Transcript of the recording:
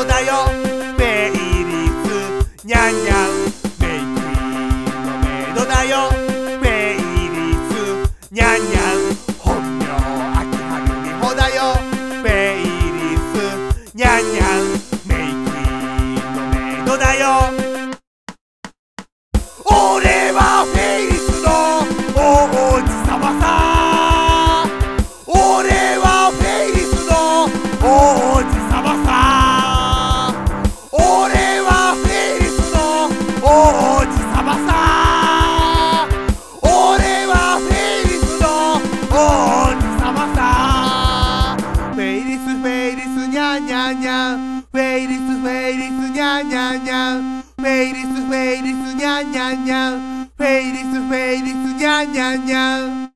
ことだよ。メイリスニャンニャン。メイクイーンのメイドだよ。メイリスニャンニャン。本名秋葉美穂だよ。メイリスニャンニャン。メイクイーンのメイドだよ。sus beiris, ña ña ña. Beiris, sus beiris, ña ña ña. Beiris, sus beiris, ña ña ña. Beiris, sus beiris, ña ña ña.